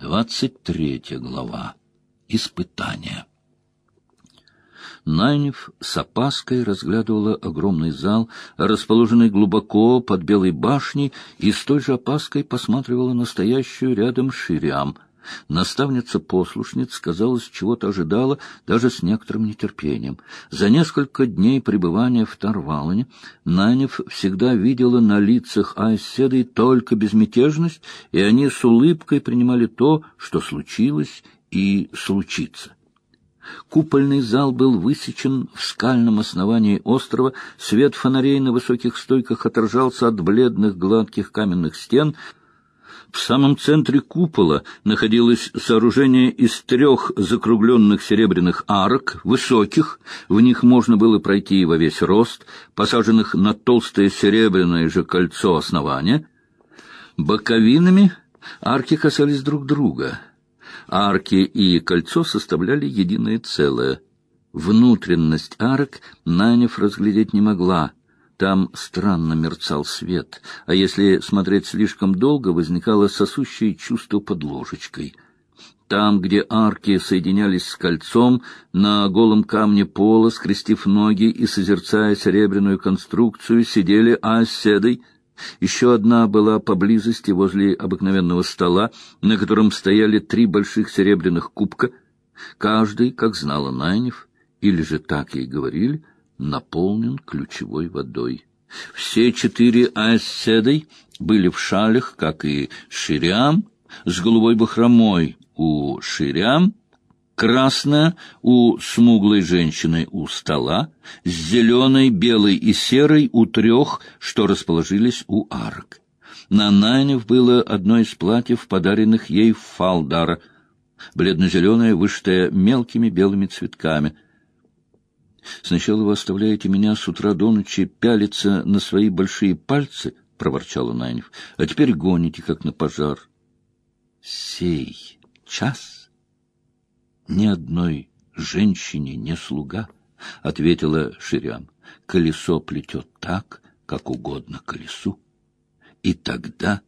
Двадцать третья глава. Испытание. Найнев с опаской разглядывала огромный зал, расположенный глубоко под Белой башней, и с той же опаской посматривала настоящую рядом ширям — Наставница послушниц, казалось, чего-то ожидала, даже с некоторым нетерпением. За несколько дней пребывания в Тарвалане Нанев всегда видела на лицах Айседой только безмятежность, и они с улыбкой принимали то, что случилось и случится. Купольный зал был высечен в скальном основании острова, свет фонарей на высоких стойках отражался от бледных гладких каменных стен — в самом центре купола находилось сооружение из трех закругленных серебряных арок, высоких, в них можно было пройти во весь рост, посаженных на толстое серебряное же кольцо основания. Боковинами арки касались друг друга. Арки и кольцо составляли единое целое. Внутренность арок Нанев разглядеть не могла — там странно мерцал свет, а если смотреть слишком долго, возникало сосущее чувство под ложечкой. Там, где арки соединялись с кольцом, на голом камне пола, скрестив ноги и созерцая серебряную конструкцию, сидели оседой. Еще одна была поблизости возле обыкновенного стола, на котором стояли три больших серебряных кубка. Каждый, как знала Найнев, или же так ей говорили, — наполнен ключевой водой. Все четыре айседой были в шалях, как и ширям, с голубой бахромой у ширям, красная у смуглой женщины у стола, с зеленой, белой и серой у трех, что расположились у арок. На Найнев было одно из платьев, подаренных ей в Фалдара, бледно-зеленое, вышитое мелкими белыми цветками — Сначала вы оставляете меня с утра до ночи пялиться на свои большие пальцы, — проворчала Найнев, — а теперь гоните, как на пожар. Сей час ни одной женщине не слуга, — ответила Ширям. Колесо плетет так, как угодно колесу, и тогда,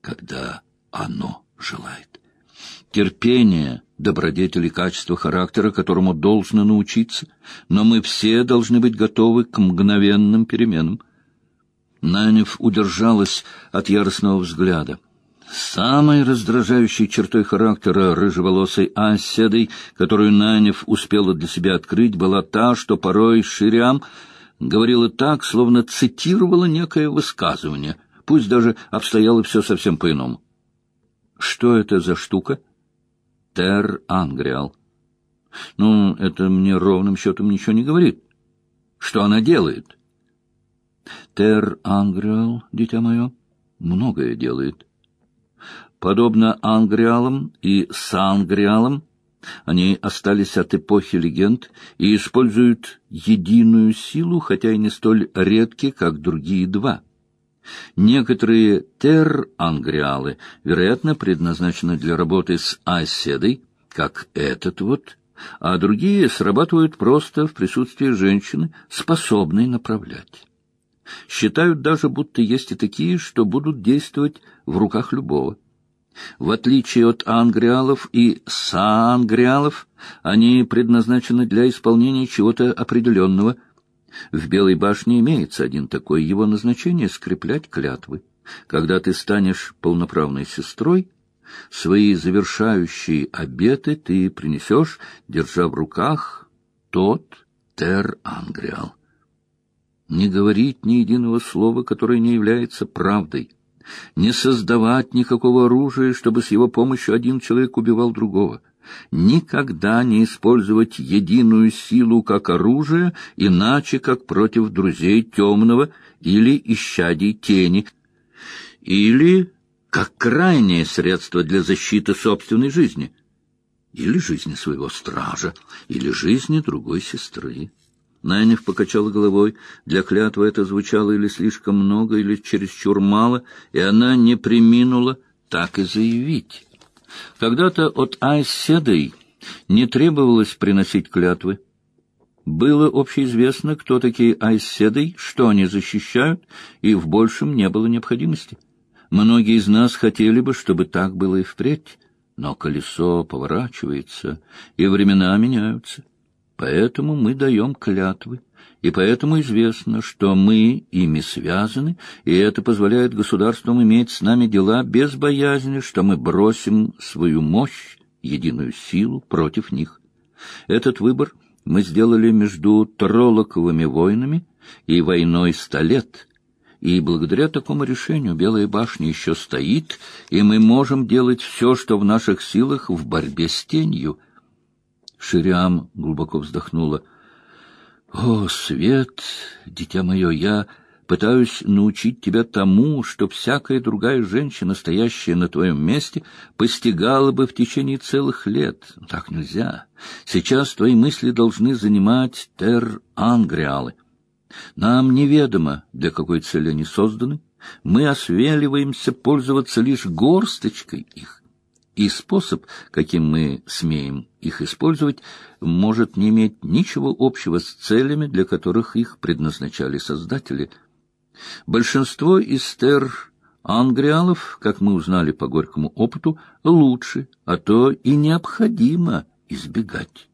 когда оно желает. Терпение — добродетели качества характера, которому должно научиться, но мы все должны быть готовы к мгновенным переменам. Нанев удержалась от яростного взгляда. Самой раздражающей чертой характера рыжеволосой оседой, которую Нанев успела для себя открыть, была та, что порой Ширям говорила так, словно цитировала некое высказывание, пусть даже обстояло все совсем по-иному. Что это за штука? Тер Ангриал. Ну, это мне ровным счетом ничего не говорит. Что она делает? Тер Ангриал, дитя мое, многое делает. Подобно Ангриалам и Сангриалам, они остались от эпохи легенд и используют единую силу, хотя и не столь редки, как другие два — Некоторые тер-ангриалы, вероятно, предназначены для работы с оседой, как этот вот, а другие срабатывают просто в присутствии женщины, способной направлять. Считают даже, будто есть и такие, что будут действовать в руках любого. В отличие от ангриалов и саангриалов, они предназначены для исполнения чего-то определенного – в Белой башне имеется один такой, его назначение — скреплять клятвы. Когда ты станешь полноправной сестрой, свои завершающие обеты ты принесешь, держа в руках тот тер-ангриал. Не говорить ни единого слова, которое не является правдой. Не создавать никакого оружия, чтобы с его помощью один человек убивал другого — никогда не использовать единую силу как оружие, иначе как против друзей темного или исчадий тени, или как крайнее средство для защиты собственной жизни, или жизни своего стража, или жизни другой сестры. Найнев покачала головой. Для клятвы это звучало или слишком много, или чересчур мало, и она не приминула так и заявить. Когда-то от Айседой не требовалось приносить клятвы. Было общеизвестно, кто такие Айседой, что они защищают, и в большем не было необходимости. Многие из нас хотели бы, чтобы так было и впредь. Но колесо поворачивается, и времена меняются. Поэтому мы даем клятвы, и поэтому известно, что мы ими связаны, и это позволяет государствам иметь с нами дела без боязни, что мы бросим свою мощь, единую силу против них. Этот выбор мы сделали между Тролоковыми войнами и войной ста лет, и благодаря такому решению Белая башня еще стоит, и мы можем делать все, что в наших силах в борьбе с тенью. Шириам глубоко вздохнула. «О, Свет, дитя мое, я пытаюсь научить тебя тому, что всякая другая женщина, стоящая на твоем месте, постигала бы в течение целых лет. Так нельзя. Сейчас твои мысли должны занимать тер-ангриалы. Нам неведомо, для какой цели они созданы. Мы освеливаемся пользоваться лишь горсточкой их. И способ, каким мы смеем их использовать, может не иметь ничего общего с целями, для которых их предназначали создатели. Большинство из тер ангриалов, как мы узнали по горькому опыту, лучше, а то и необходимо избегать.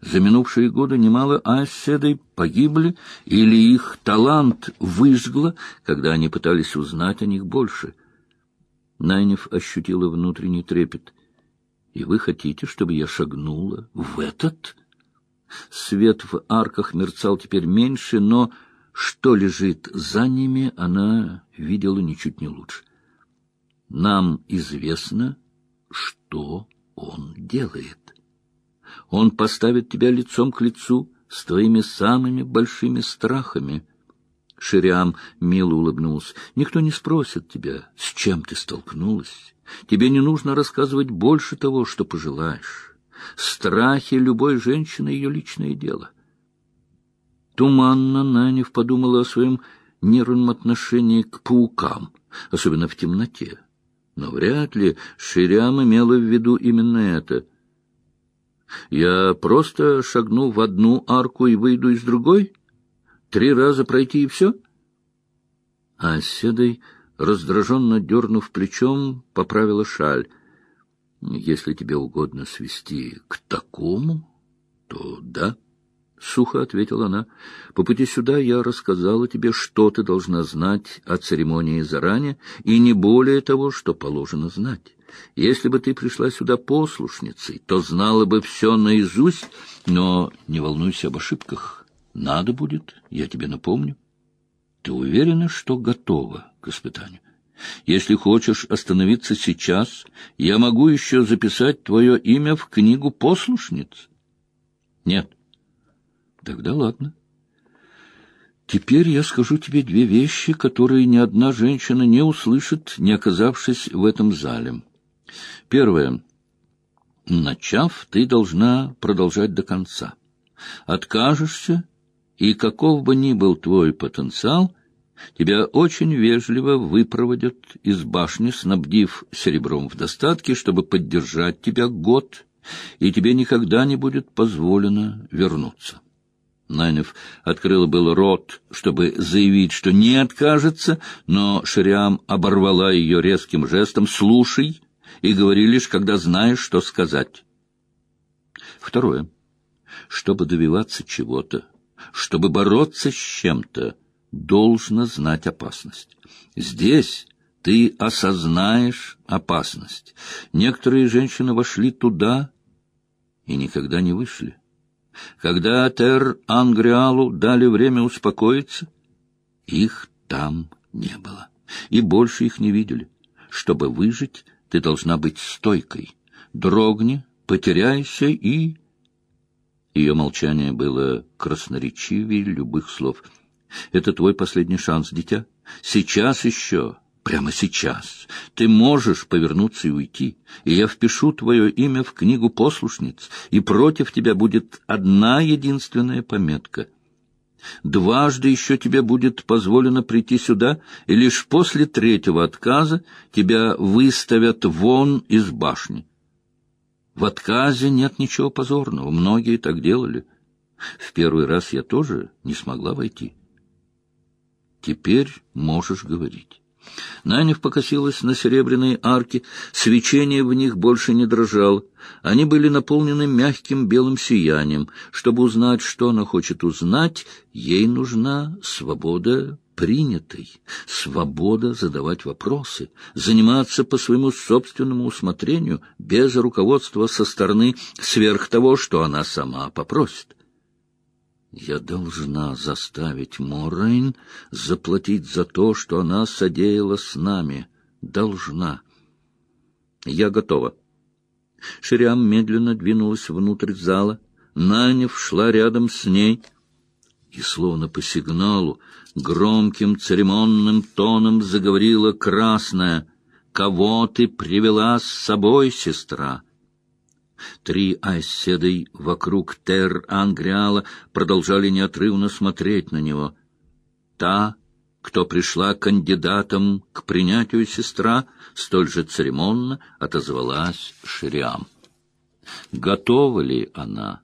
За минувшие годы немало оседой погибли или их талант выжгло, когда они пытались узнать о них больше. Найнев ощутила внутренний трепет. «И вы хотите, чтобы я шагнула в этот?» Свет в арках мерцал теперь меньше, но что лежит за ними, она видела ничуть не лучше. «Нам известно, что он делает». Он поставит тебя лицом к лицу с твоими самыми большими страхами. Шириам мило улыбнулся. Никто не спросит тебя, с чем ты столкнулась. Тебе не нужно рассказывать больше того, что пожелаешь. Страхи любой женщины — ее личное дело. Туманно Нанев подумала о своем нервном отношении к паукам, особенно в темноте. Но вряд ли Шириам имела в виду именно это — я просто шагну в одну арку и выйду из другой? Три раза пройти и все? А Седой, раздраженно дернув плечом, поправила шаль. Если тебе угодно свести к такому, то да. — сухо ответила она. — По пути сюда я рассказала тебе, что ты должна знать о церемонии заранее, и не более того, что положено знать. Если бы ты пришла сюда послушницей, то знала бы все наизусть, но не волнуйся об ошибках. Надо будет, я тебе напомню. Ты уверена, что готова к испытанию? Если хочешь остановиться сейчас, я могу еще записать твое имя в книгу послушниц. Нет. Тогда ладно. Теперь я скажу тебе две вещи, которые ни одна женщина не услышит, не оказавшись в этом зале. Первое. Начав, ты должна продолжать до конца. Откажешься, и каков бы ни был твой потенциал, тебя очень вежливо выпроводят из башни, снабдив серебром в достатке, чтобы поддержать тебя год, и тебе никогда не будет позволено вернуться. Найнев открыла был рот, чтобы заявить, что не откажется, но Шариам оборвала ее резким жестом «Слушай, и говори лишь, когда знаешь, что сказать. Второе. Чтобы добиваться чего-то, чтобы бороться с чем-то, должно знать опасность. Здесь ты осознаешь опасность. Некоторые женщины вошли туда и никогда не вышли. Когда Тер Ангриалу дали время успокоиться, их там не было, и больше их не видели. Чтобы выжить, ты должна быть стойкой. Дрогни, потеряйся и... Ее молчание было красноречивее любых слов. «Это твой последний шанс, дитя. Сейчас еще, прямо сейчас, ты можешь повернуться и уйти, и я впишу твое имя в книгу послушниц, и против тебя будет одна единственная пометка — Дважды еще тебе будет позволено прийти сюда, и лишь после третьего отказа тебя выставят вон из башни. В отказе нет ничего позорного, многие так делали. В первый раз я тоже не смогла войти. Теперь можешь говорить. Нанев покосилась на серебряные арки, свечение в них больше не дрожало. Они были наполнены мягким белым сиянием. Чтобы узнать, что она хочет узнать, ей нужна свобода принятой, свобода задавать вопросы, заниматься по своему собственному усмотрению, без руководства со стороны сверх того, что она сама попросит. Я должна заставить Морейн заплатить за то, что она содеяла с нами. Должна. Я готова. Шириам медленно двинулась внутрь зала. Нанев шла рядом с ней и, словно по сигналу, громким церемонным тоном заговорила красная. «Кого ты привела с собой, сестра?» Три айседой вокруг Тер-Ангриала продолжали неотрывно смотреть на него. Та, кто пришла кандидатом к принятию сестра, столь же церемонно отозвалась Шириам. Готова ли она?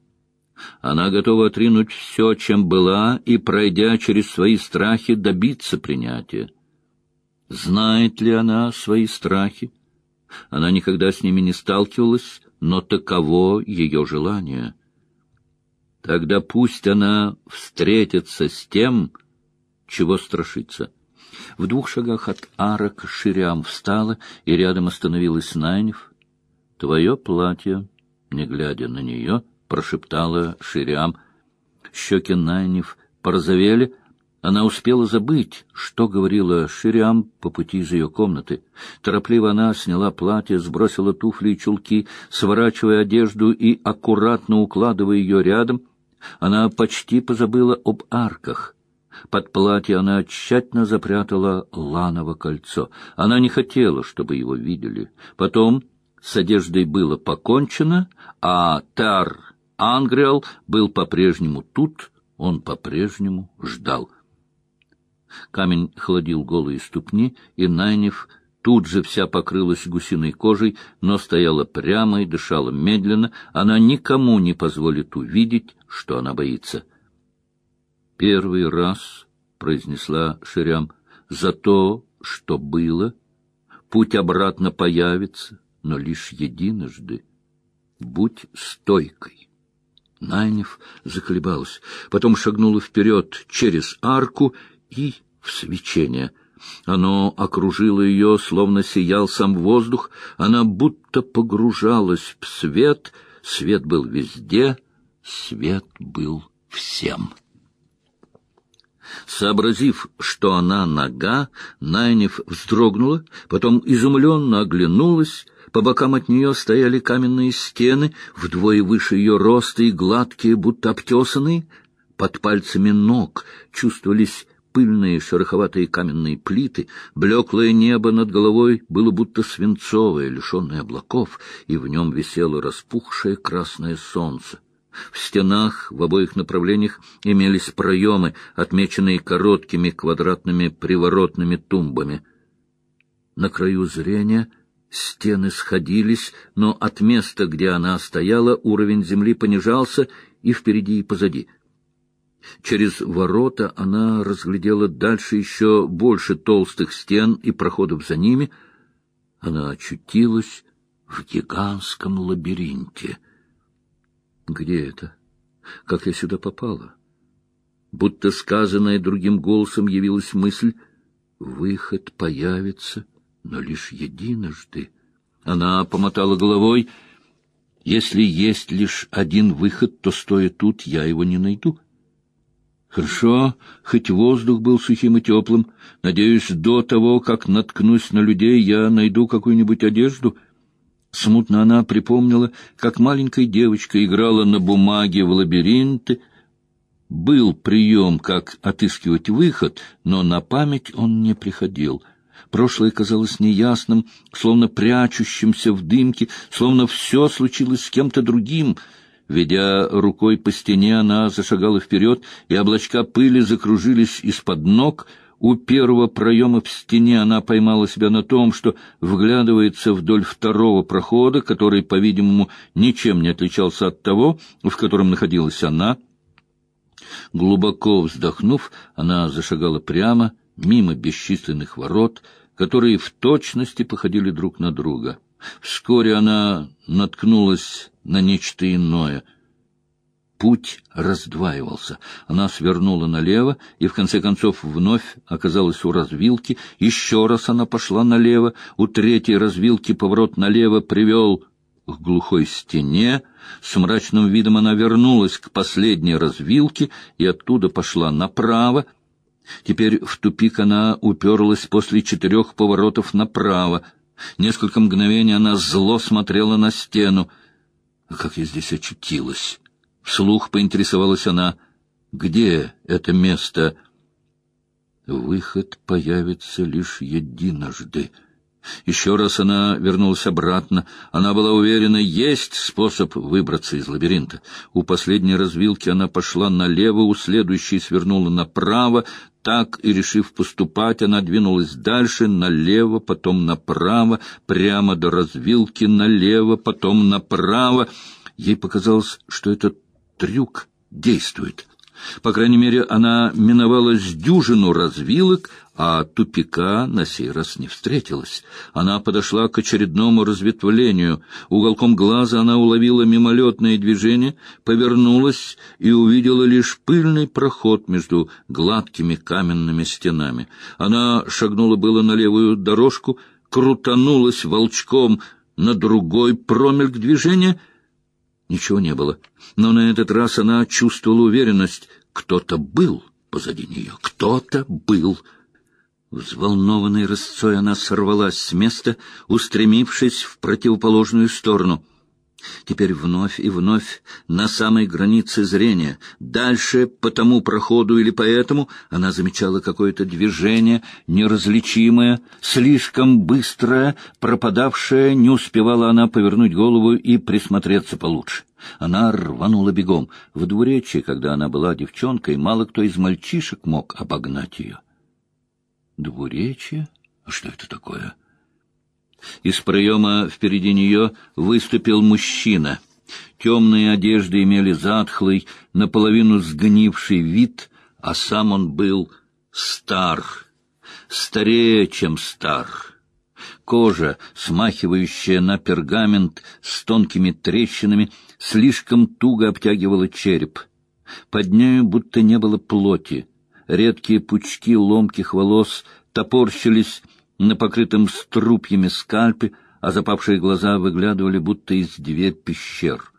Она готова отринуть все, чем была, и, пройдя через свои страхи, добиться принятия. Знает ли она свои страхи? Она никогда с ними не сталкивалась, но таково ее желание. Тогда пусть она встретится с тем, чего страшится. В двух шагах от арок Ширям встала, и рядом остановилась Найнев. «Твое платье», не глядя на нее, прошептала Ширям. Щеки Найнев порозовели, она успела забыть, что говорила Шириам по пути из ее комнаты. Торопливо она сняла платье, сбросила туфли и чулки, сворачивая одежду и аккуратно укладывая ее рядом. Она почти позабыла об арках. Под платье она тщательно запрятала ланово кольцо. Она не хотела, чтобы его видели. Потом с одеждой было покончено, а Тар Ангриал был по-прежнему тут, он по-прежнему ждал. Камень холодил голые ступни, и Найнев тут же вся покрылась гусиной кожей, но стояла прямо и дышала медленно. Она никому не позволит увидеть, что она боится. «Первый раз», — произнесла Ширям, — «за то, что было, путь обратно появится, но лишь единожды. Будь стойкой». Найнев заколебалась, потом шагнула вперед через арку и в свечение. Оно окружило ее, словно сиял сам воздух, она будто погружалась в свет, свет был везде, свет был всем. Сообразив, что она нога, Найнев вздрогнула, потом изумленно оглянулась, по бокам от нее стояли каменные стены, вдвое выше ее роста и гладкие, будто обтесанные. Под пальцами ног чувствовались пыльные шероховатые каменные плиты, блеклое небо над головой было будто свинцовое, лишенное облаков, и в нем висело распухшее красное солнце. В стенах в обоих направлениях имелись проемы, отмеченные короткими квадратными приворотными тумбами. На краю зрения стены сходились, но от места, где она стояла, уровень земли понижался и впереди, и позади — Через ворота она разглядела дальше еще больше толстых стен и проходов за ними. Она очутилась в гигантском лабиринте. Где это? Как я сюда попала? Будто сказанная другим голосом явилась мысль «Выход появится, но лишь единожды». Она помотала головой. «Если есть лишь один выход, то, стоя тут, я его не найду». Хорошо, хоть воздух был сухим и теплым. Надеюсь, до того, как наткнусь на людей, я найду какую-нибудь одежду. Смутно она припомнила, как маленькая девочка играла на бумаге в лабиринты. Был прием, как отыскивать выход, но на память он не приходил. Прошлое казалось неясным, словно прячущимся в дымке, словно все случилось с кем-то другим — Ведя рукой по стене, она зашагала вперед, и облачка пыли закружились из-под ног. У первого проема в стене она поймала себя на том, что вглядывается вдоль второго прохода, который, по-видимому, ничем не отличался от того, в котором находилась она. Глубоко вздохнув, она зашагала прямо, мимо бесчисленных ворот, которые в точности походили друг на друга. Вскоре она наткнулась на нечто иное. Путь раздваивался. Она свернула налево и, в конце концов, вновь оказалась у развилки. Еще раз она пошла налево. У третьей развилки поворот налево привел к глухой стене. С мрачным видом она вернулась к последней развилке и оттуда пошла направо. Теперь в тупик она уперлась после четырех поворотов направо. Несколько мгновений она зло смотрела на стену. «Как я здесь очутилась?» Вслух поинтересовалась она. «Где это место?» «Выход появится лишь единожды». Еще раз она вернулась обратно. Она была уверена, есть способ выбраться из лабиринта. У последней развилки она пошла налево, у следующей свернула направо. Так и решив поступать, она двинулась дальше, налево, потом направо, прямо до развилки, налево, потом направо. Ей показалось, что этот трюк действует. По крайней мере, она миновала с дюжину развилок, а тупика на сей раз не встретилась. Она подошла к очередному разветвлению. Уголком глаза она уловила мимолетное движение, повернулась и увидела лишь пыльный проход между гладкими каменными стенами. Она шагнула было на левую дорожку, крутанулась волчком на другой промельк движения — Ничего не было. Но на этот раз она чувствовала уверенность. Кто-то был позади нее. Кто-то был. Взволнованной рысцой она сорвалась с места, устремившись в противоположную сторону. Теперь вновь и вновь на самой границе зрения, дальше по тому проходу или по этому, она замечала какое-то движение, неразличимое, слишком быстрое, пропадавшее, не успевала она повернуть голову и присмотреться получше. Она рванула бегом. В двуречии, когда она была девчонкой, мало кто из мальчишек мог обогнать ее. Двуречие? А что это такое? Из проема впереди нее выступил мужчина. Темные одежды имели затхлый, наполовину сгнивший вид, а сам он был стар, старее, чем стар. Кожа, смахивающая на пергамент с тонкими трещинами, слишком туго обтягивала череп. Под нею будто не было плоти. Редкие пучки ломких волос топорщились на покрытом струпьями скальпе, а запавшие глаза выглядывали будто из дверь пещер.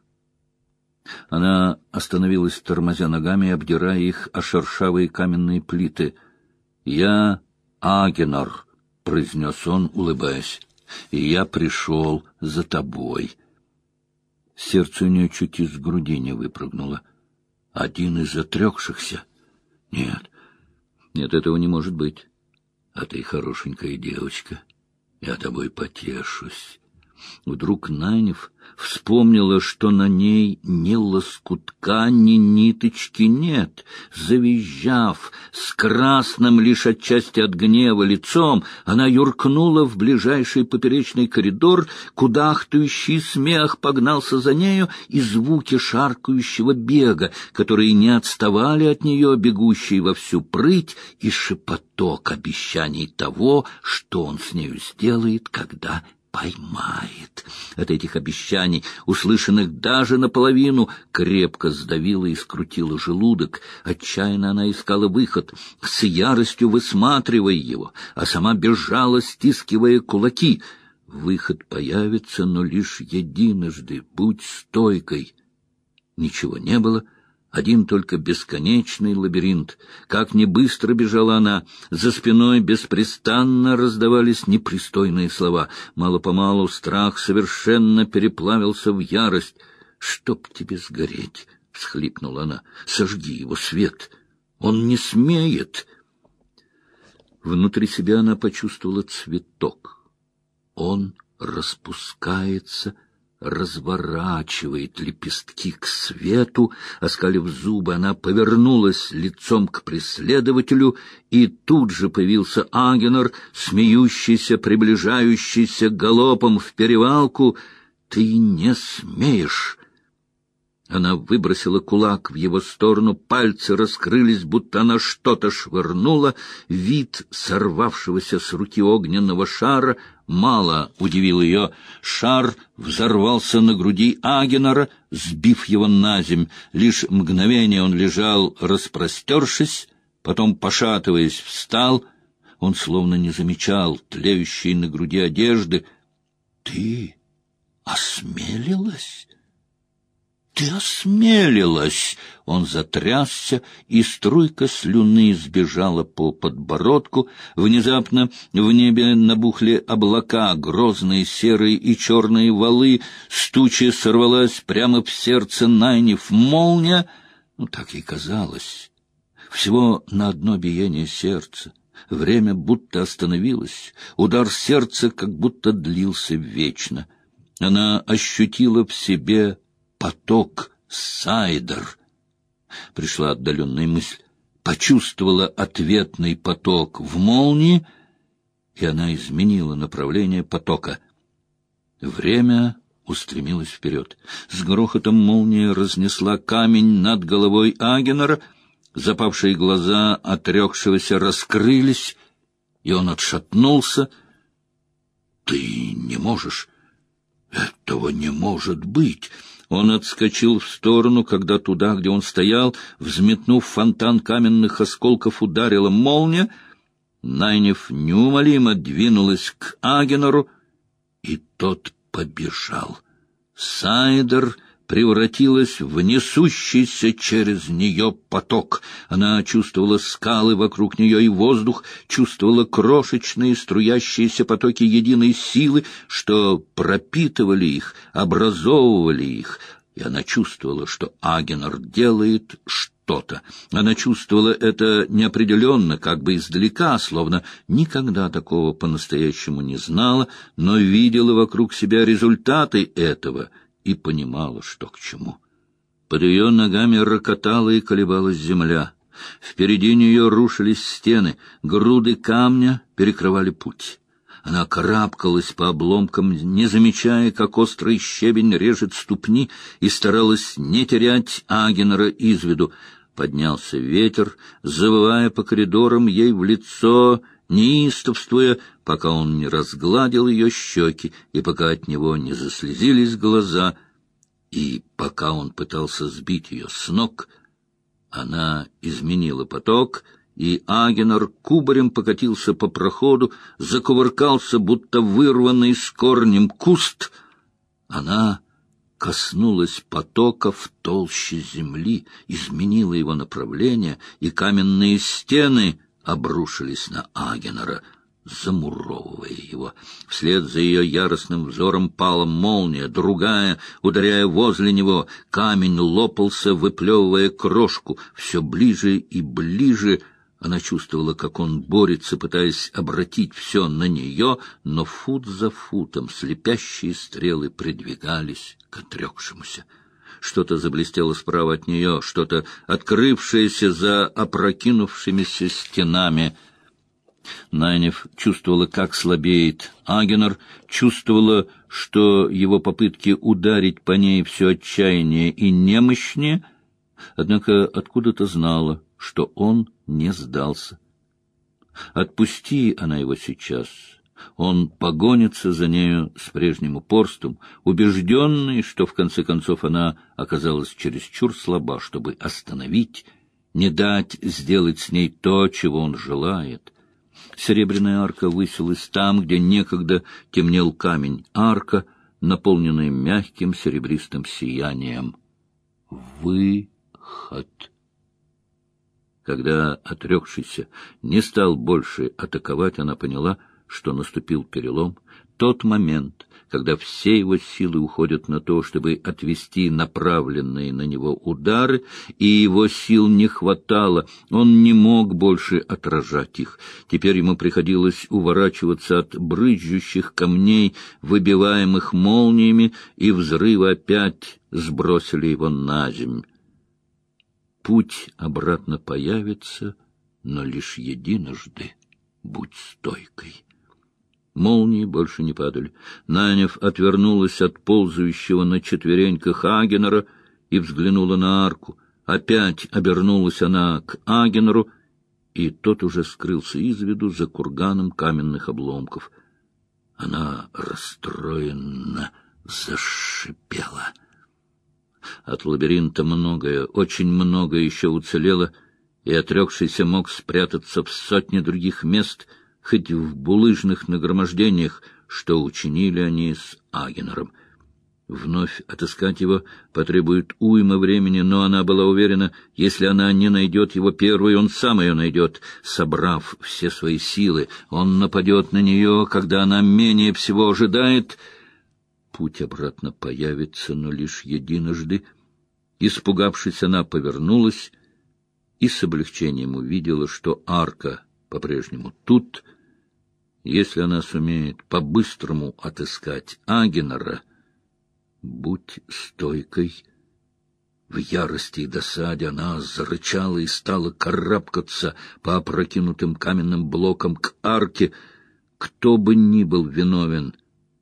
Она остановилась, тормозя ногами, обдирая их о шершавые каменные плиты. «Я Агенор», — произнес он, улыбаясь, — «и я пришел за тобой». Сердце у нее чуть из груди не выпрыгнуло. «Один из отрекшихся?» «Нет, нет, этого не может быть. А ты хорошенькая девочка, я тобой потешусь. Вдруг Нанев вспомнила, что на ней ни лоскутка, ни ниточки нет. Завизжав, с красным лишь отчасти от гнева лицом, она юркнула в ближайший поперечный коридор, куда ахтующий смех погнался за нею и звуки шаркающего бега, которые не отставали от нее, бегущие во всю прыть, и шепоток обещаний того, что он с нею сделает, когда поймает. От этих обещаний, услышанных даже наполовину, крепко сдавило и скрутило желудок. Отчаянно она искала выход, с яростью высматривая его, а сама бежала, стискивая кулаки. Выход появится, но лишь единожды. Будь стойкой. Ничего не было — один только бесконечный лабиринт. Как ни быстро бежала она, за спиной беспрестанно раздавались непристойные слова. Мало-помалу страх совершенно переплавился в ярость. «Чтоб тебе сгореть!» — всхлипнула она. «Сожги его свет! Он не смеет!» Внутри себя она почувствовала цветок. Он распускается, — разворачивает лепестки к свету, оскалив зубы, она повернулась лицом к преследователю, и тут же появился Агенор, смеющийся, приближающийся галопом в перевалку. «Ты не смеешь!» Она выбросила кулак в его сторону, пальцы раскрылись, будто она что-то швырнула. Вид сорвавшегося с руки огненного шара мало удивил ее. Шар взорвался на груди Агенора, сбив его на земь. Лишь мгновение он лежал, распростершись, потом, пошатываясь, встал. Он словно не замечал тлеющей на груди одежды. — Ты осмелилась? «Ты осмелилась!» Он затрясся, и струйка слюны сбежала по подбородку. Внезапно в небе набухли облака, грозные серые и черные валы. Стуча сорвалась прямо в сердце Найнев молния. Ну, так и казалось. Всего на одно биение сердца. Время будто остановилось. Удар сердца как будто длился вечно. Она ощутила в себе поток Сайдер. Пришла отдаленная мысль. Почувствовала ответный поток в молнии, и она изменила направление потока. Время устремилось вперед. С грохотом молния разнесла камень над головой Агенера, запавшие глаза отрекшегося раскрылись, и он отшатнулся. — Ты не можешь! Этого не может быть! Он отскочил в сторону, когда туда, где он стоял, взметнув фонтан каменных осколков, ударила молния. Найнев неумолимо двинулась к Агенору, и тот побежал. Сайдер превратилась в несущийся через нее поток. Она чувствовала скалы вокруг нее и воздух, чувствовала крошечные струящиеся потоки единой силы, что пропитывали их, образовывали их, и она чувствовала, что Агенор делает что-то. Она чувствовала это неопределенно, как бы издалека, словно никогда такого по-настоящему не знала, но видела вокруг себя результаты этого — и понимала, что к чему. Под ее ногами рокотала и колебалась земля. Впереди нее рушились стены, груды камня перекрывали путь. Она карабкалась по обломкам, не замечая, как острый щебень режет ступни, и старалась не терять Агенера из виду. Поднялся ветер, завывая по коридорам ей в лицо, неистовствуя, пока он не разгладил ее щеки и пока от него не заслезились глаза, и пока он пытался сбить ее с ног, она изменила поток, и Агенор кубарем покатился по проходу, закувыркался, будто вырванный с корнем куст. Она коснулась потока в толще земли, изменила его направление, и каменные стены — обрушились на Агенера, замуровывая его. Вслед за ее яростным взором пала молния, другая, ударяя возле него, камень лопался, выплевывая крошку. Все ближе и ближе она чувствовала, как он борется, пытаясь обратить все на нее, но фут за футом слепящие стрелы придвигались к отрекшемуся. Что-то заблестело справа от нее, что-то открывшееся за опрокинувшимися стенами. Найнев чувствовала, как слабеет Агенер, чувствовала, что его попытки ударить по ней все отчаяннее и немощнее, однако откуда-то знала, что он не сдался. Отпусти она его сейчас, он погонится за нею с прежним упорством, убежденный, что в конце концов она оказалась чересчур слаба, чтобы остановить, не дать сделать с ней то, чего он желает. Серебряная арка высилась там, где некогда темнел камень. Арка, наполненная мягким серебристым сиянием. Выход. Когда отрекшийся не стал больше атаковать, она поняла — что наступил перелом, тот момент, когда все его силы уходят на то, чтобы отвести направленные на него удары, и его сил не хватало, он не мог больше отражать их. Теперь ему приходилось уворачиваться от брызжущих камней, выбиваемых молниями, и взрывы опять сбросили его на земь. Путь обратно появится, но лишь единожды. Будь стойкой. Молнии больше не падали. Нанев отвернулась от ползающего на четвереньках Агенера и взглянула на арку. Опять обернулась она к Агенеру, и тот уже скрылся из виду за курганом каменных обломков. Она расстроенно зашипела. От лабиринта многое, очень многое еще уцелело, и отрекшийся мог спрятаться в сотне других мест, хоть в булыжных нагромождениях, что учинили они с Агенером. Вновь отыскать его потребует уйма времени, но она была уверена, если она не найдет его первой, он сам ее найдет. Собрав все свои силы, он нападет на нее, когда она менее всего ожидает. Путь обратно появится, но лишь единожды. Испугавшись, она повернулась и с облегчением увидела, что арка по-прежнему тут. Если она сумеет по-быстрому отыскать Агенера — Будь стойкой. В ярости и досаде она зарычала и стала карабкаться по опрокинутым каменным блокам к арке. Кто бы ни был виновен,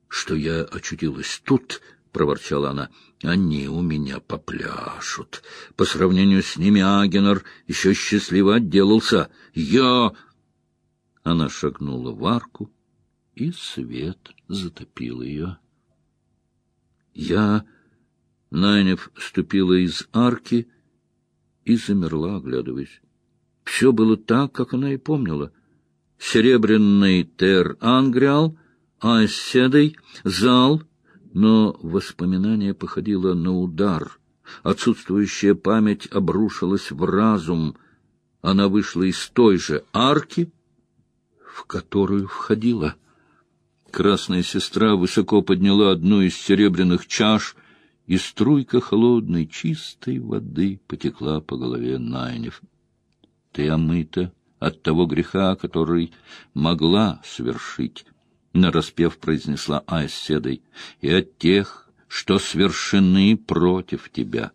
что я очутилась тут, — проворчала она, — они у меня попляшут. По сравнению с ними Агенер еще счастливо отделался. Я... Она шагнула в арку, и свет затопил ее. Я, Найнев, ступила из арки и замерла, оглядываясь. Все было так, как она и помнила. Серебряный тер-ангриал, айседой, зал, но воспоминание походило на удар. Отсутствующая память обрушилась в разум. Она вышла из той же арки, в которую входила. Красная сестра высоко подняла одну из серебряных чаш, и струйка холодной, чистой воды потекла по голове Найнев. — Ты омыта от того греха, который могла совершить, — нараспев произнесла Айседой, — и от тех, что свершены против тебя.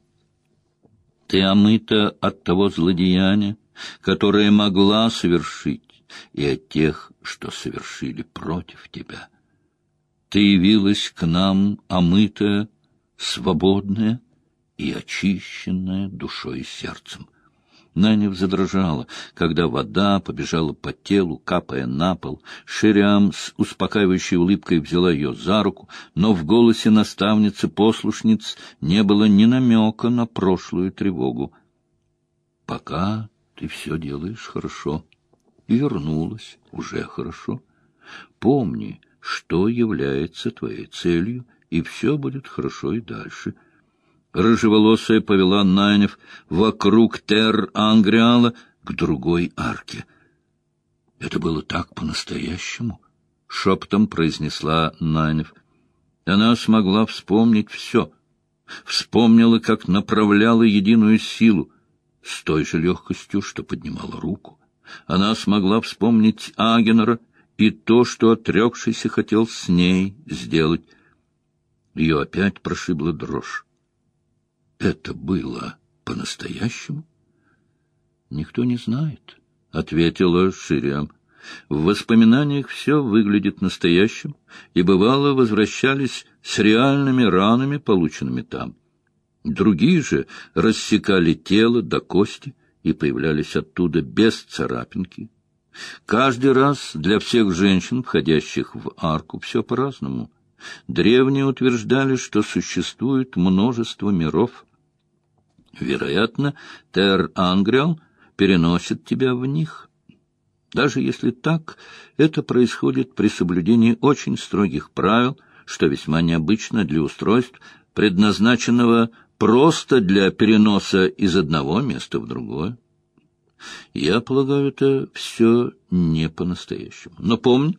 Ты омыта от того злодеяния, которое могла совершить, и от тех, что совершили против тебя. Ты явилась к нам, омытая, свободная и очищенная душой и сердцем. Нанев задрожала, когда вода побежала по телу, капая на пол. Шириам с успокаивающей улыбкой взяла ее за руку, но в голосе наставницы-послушниц не было ни намека на прошлую тревогу. — Пока ты все делаешь хорошо. Вернулась уже хорошо. Помни, что является твоей целью, и все будет хорошо и дальше. Рыжеволосая повела Найнев вокруг Тер-Ангриала к другой арке. Это было так по-настоящему, — шепотом произнесла Найнев. Она смогла вспомнить все. Вспомнила, как направляла единую силу, с той же легкостью, что поднимала руку. Она смогла вспомнить Агенера — и то, что отрекшийся хотел с ней сделать. Ее опять прошибла дрожь. Это было по-настоящему? Никто не знает, — ответила Шириам. В воспоминаниях все выглядит настоящим, и бывало возвращались с реальными ранами, полученными там. Другие же рассекали тело до кости и появлялись оттуда без царапинки, Каждый раз для всех женщин, входящих в арку, все по-разному. Древние утверждали, что существует множество миров. Вероятно, Тер-Ангриал переносит тебя в них. Даже если так, это происходит при соблюдении очень строгих правил, что весьма необычно для устройств, предназначенного просто для переноса из одного места в другое. Я полагаю, это все не по-настоящему. Но помни,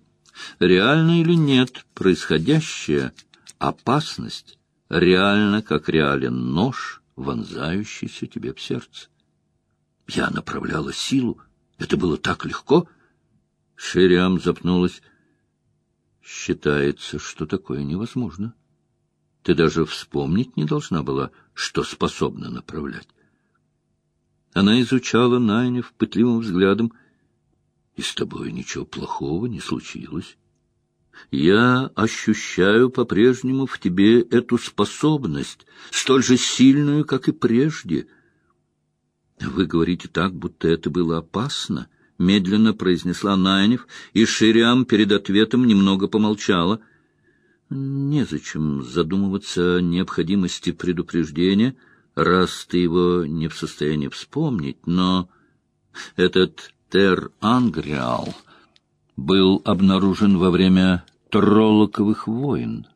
реально или нет, происходящая опасность реально, как реален нож, вонзающийся тебе в сердце. Я направляла силу. Это было так легко. Шириам запнулась. Считается, что такое невозможно. Ты даже вспомнить не должна была, что способна направлять. Она изучала Найнев пытливым взглядом. — И с тобой ничего плохого не случилось. Я ощущаю по-прежнему в тебе эту способность, столь же сильную, как и прежде. Вы говорите так, будто это было опасно, — медленно произнесла Найнев, и Шириам перед ответом немного помолчала. Незачем задумываться о необходимости предупреждения, раз ты его не в состоянии вспомнить, но этот Тер-Ангриал был обнаружен во время Троллоковых войн.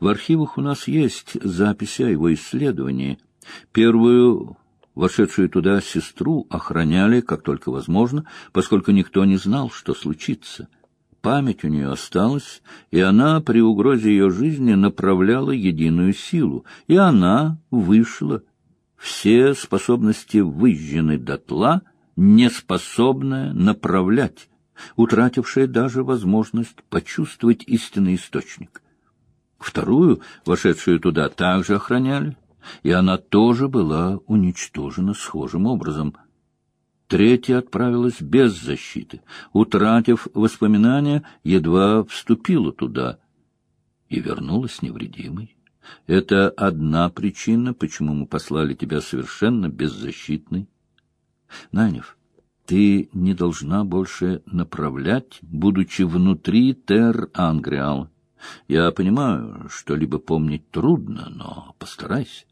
В архивах у нас есть записи о его исследовании. Первую вошедшую туда сестру охраняли, как только возможно, поскольку никто не знал, что случится. Память у нее осталась, и она при угрозе ее жизни направляла единую силу, и она вышла. Все способности выжжены дотла, неспособная направлять утратившая даже возможность почувствовать истинный источник. Вторую, вошедшую туда, также охраняли, и она тоже была уничтожена схожим образом. Третья отправилась без защиты, утратив воспоминания, едва вступила туда и вернулась невредимой. Это одна причина, почему мы послали тебя совершенно беззащитной. Нанев, ты не должна больше направлять, будучи внутри Тер-Ангриал. Я понимаю, что либо помнить трудно, но постарайся.